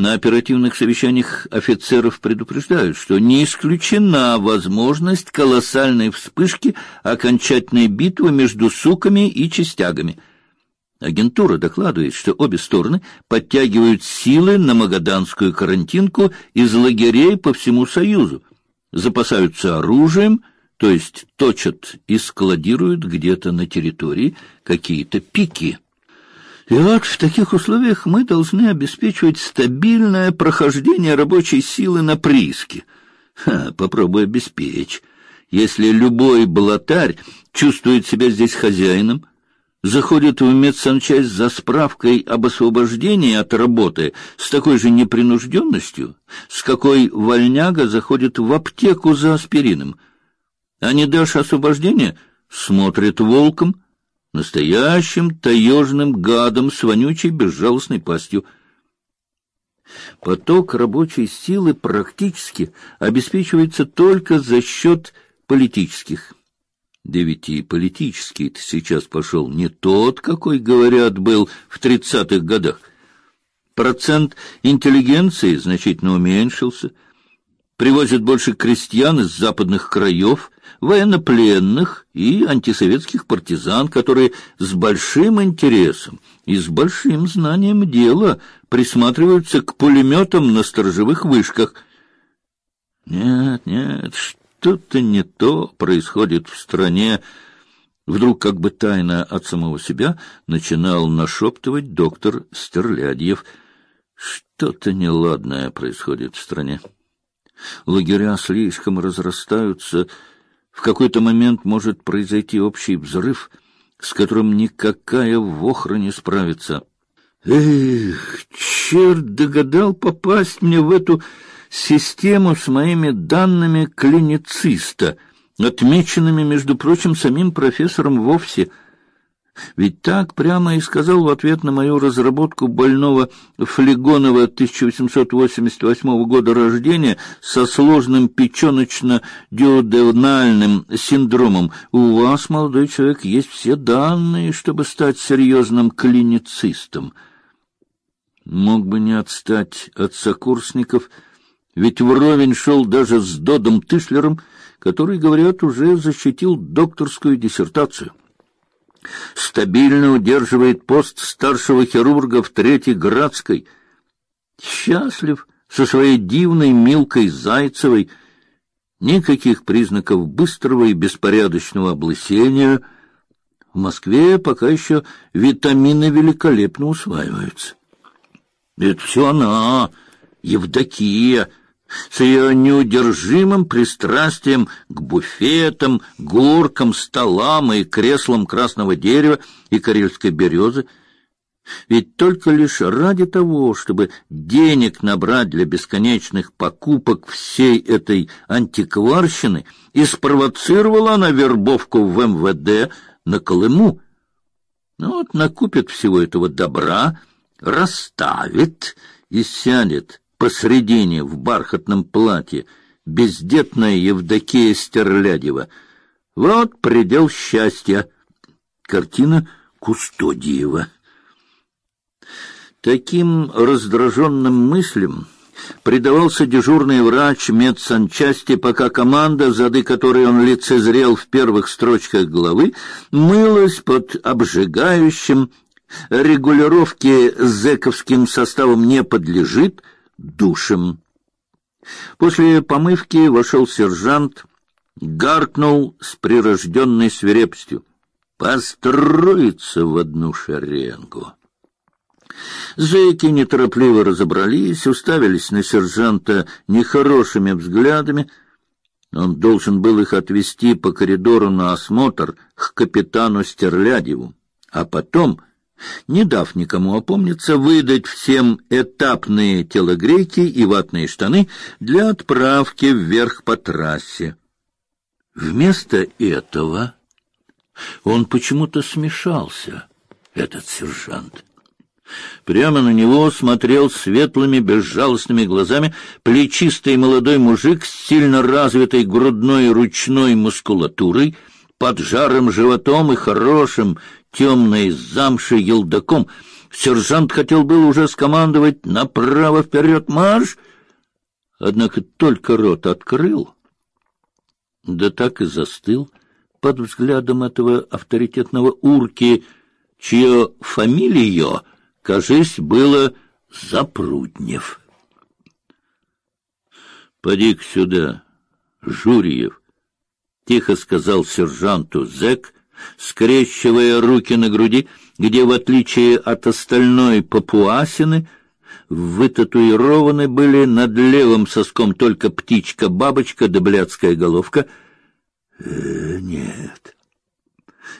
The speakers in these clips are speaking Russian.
На оперативных совещаниях офицеров предупреждают, что не исключена возможность колоссальной вспышки окончательной битвы между суками и частягами. Агентура докладывает, что обе стороны подтягивают силы на магаданскую карантинку из лагерей по всему Союзу, запасаются оружием, то есть точат и складируют где-то на территории какие-то пики. И вот в таких условиях мы должны обеспечивать стабильное прохождение рабочей силы на прииске. Ха, попробуй обеспечь. Если любой блатарь чувствует себя здесь хозяином, заходит в медсанчасть за справкой об освобождении от работы с такой же непринужденностью, с какой вольняга заходит в аптеку за аспирином. А не дашь освобождения — смотрит волком — настоящим таежным гадом с вонючей безжалостной пастью. Поток рабочей силы практически обеспечивается только за счет политических. Да ведь и сейчас пошел не тот, какой, говорят, был в тридцатых годах. Процент интеллигенции значительно уменьшился. Привозят больше крестьян из западных краев, военнопленных и антисоветских партизан, которые с большим интересом и с большим знанием дела присматриваются к пулеметам на сторожевых вышках. Нет, нет, что-то не то происходит в стране. Вдруг, как бы тайно от самого себя, начинал нашептывать доктор Стерлядьев. Что-то неладное происходит в стране. Лагеря слишком разрастаются, в какой-то момент может произойти общий взрыв, с которым никакая вохра не справится. Эх, черт догадал попасть мне в эту систему с моими данными клинициста, отмеченными, между прочим, самим профессором вовсе — ведь так прямо и сказал в ответ на мою разработку больного Флегонова 1888 года рождения со сложным печеночно-диоденальным синдромом. У вас, молодой человек, есть все данные, чтобы стать серьезным клиницистом. Мог бы не отстать от сокурсников, ведь вровень шел даже с Додом Тышлером, который, говорят, уже защитил докторскую диссертацию стабильно удерживает пост старшего хирурга в Третьей Градской. Счастлив со своей дивной Милкой Зайцевой. Никаких признаков быстрого и беспорядочного облысения. В Москве пока еще витамины великолепно усваиваются. Это все она, Евдокия, с ее неудержимым пристрастием к буфетам, горкам, столам и креслам красного дерева и карельской березы. Ведь только лишь ради того, чтобы денег набрать для бесконечных покупок всей этой антикварщины, и спровоцировала она вербовку в МВД на Колыму. Ну вот накупит всего этого добра, расставит и сядет посредине в бархатном платье бездетная Евдокия Стерлядева. Вот предел счастья. Картина Кустодиева. Таким раздраженным мыслям предавался дежурный врач медсанчасти, пока команда, зады которой он лицезрел в первых строчках главы, мылась под обжигающим, регулировке зэковским составом не подлежит, душем. После помывки вошел сержант, гаркнул с прирожденной свирепостью. «Построиться в одну шеренгу!» Зэки неторопливо разобрались, уставились на сержанта нехорошими взглядами. Он должен был их отвести по коридору на осмотр к капитану Стерлядеву, а потом не дав никому опомниться, выдать всем этапные телогрейки и ватные штаны для отправки вверх по трассе. Вместо этого он почему-то смешался, этот сержант. Прямо на него смотрел светлыми, безжалостными глазами плечистый молодой мужик с сильно развитой грудной и ручной мускулатурой, поджарым животом и хорошим темной замшей елдаком, Сержант хотел был уже скомандовать направо вперед марш, однако только рот открыл, да так и застыл под взглядом этого авторитетного урки, чье фамилия, кажись, было Запруднев. «Поди-ка сюда, Журьев!» — тихо сказал сержанту зэк, скрещивая руки на груди, где, в отличие от остальной папуасины, вытатуированы были над левым соском только птичка-бабочка да блядская головка. Э, нет,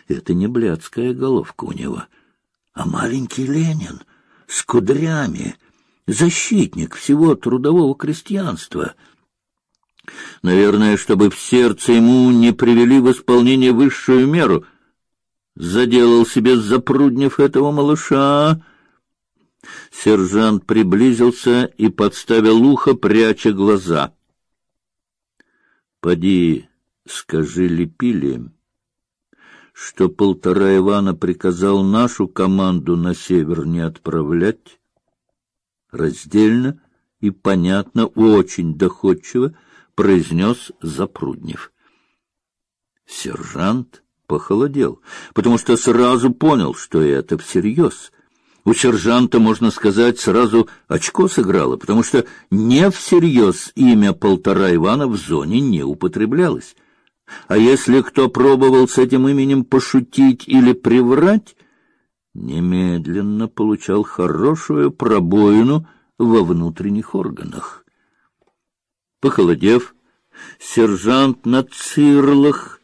это не блядская головка у него, а маленький Ленин с кудрями, защитник всего трудового крестьянства — Наверное, чтобы в сердце ему не привели в исполнение высшую меру. Заделал себе запруднев этого малыша. Сержант приблизился и подставил ухо, пряча глаза. Поди, скажи Лепили, что полтора Ивана приказал нашу команду на север не отправлять. Раздельно и понятно, очень доходчиво произнес Запруднев. Сержант похолодел, потому что сразу понял, что это всерьез. У сержанта, можно сказать, сразу очко сыграло, потому что не всерьез имя полтора Ивана в зоне не употреблялось. А если кто пробовал с этим именем пошутить или приврать, немедленно получал хорошую пробоину во внутренних органах. Похолодев, сержант на цирлах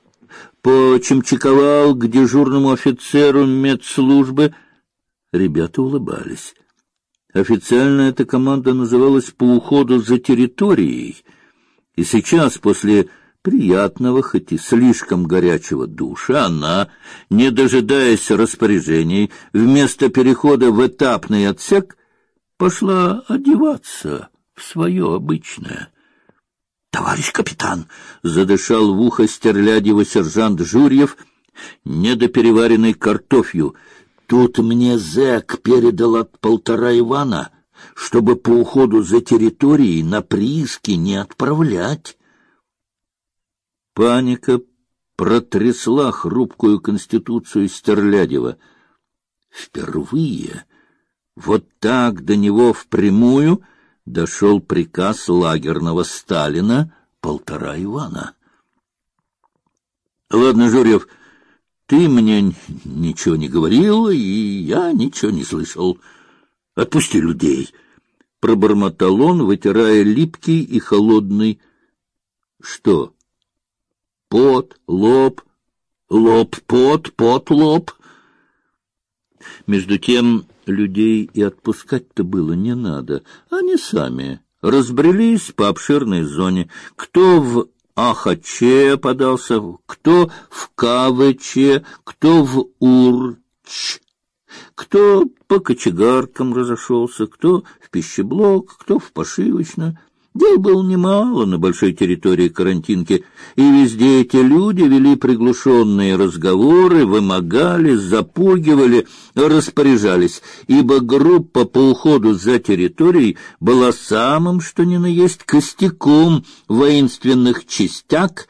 почемчиковал к дежурному офицеру медслужбы. Ребята улыбались. Официально эта команда называлась по уходу за территорией, и сейчас после приятного, хоть и слишком горячего душа, она, не дожидаясь распоряжений, вместо перехода в этапный отсек пошла одеваться в свое обычное. Товарищ капитан, задышал в ухо стерлядьего сержант Журьев, недопереваренной картофью. Тут мне зэк передал от полтора Ивана, чтобы по уходу за территорией на прииски не отправлять. Паника протрясла хрупкую конституцию Стерлядева. Впервые вот так до него впрямую — дошел приказ лагерного Сталина полтора Ивана. Ладно, Журьев, ты мне ничего не говорил, и я ничего не слышал. Отпусти людей, пробормотал он, вытирая липкий и холодный что? Пот, лоб, лоб, пот, пот, лоб. Между тем людей и отпускать-то было не надо. Они сами разбрелись по обширной зоне. Кто в АХЧ подался, кто в КВЧ, кто в УРЧ, кто по кочегаркам разошелся, кто в пищеблок, кто в пошивочную. Дел было немало на большой территории карантинки, и везде эти люди вели приглушенные разговоры, вымогали, запугивали, распоряжались, ибо группа по уходу за территорией была самым, что ни на есть, костяком воинственных частяк,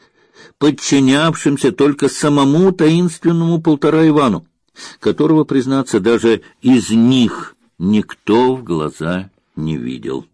подчинявшимся только самому таинственному полтора Ивану, которого, признаться, даже из них никто в глаза не видел.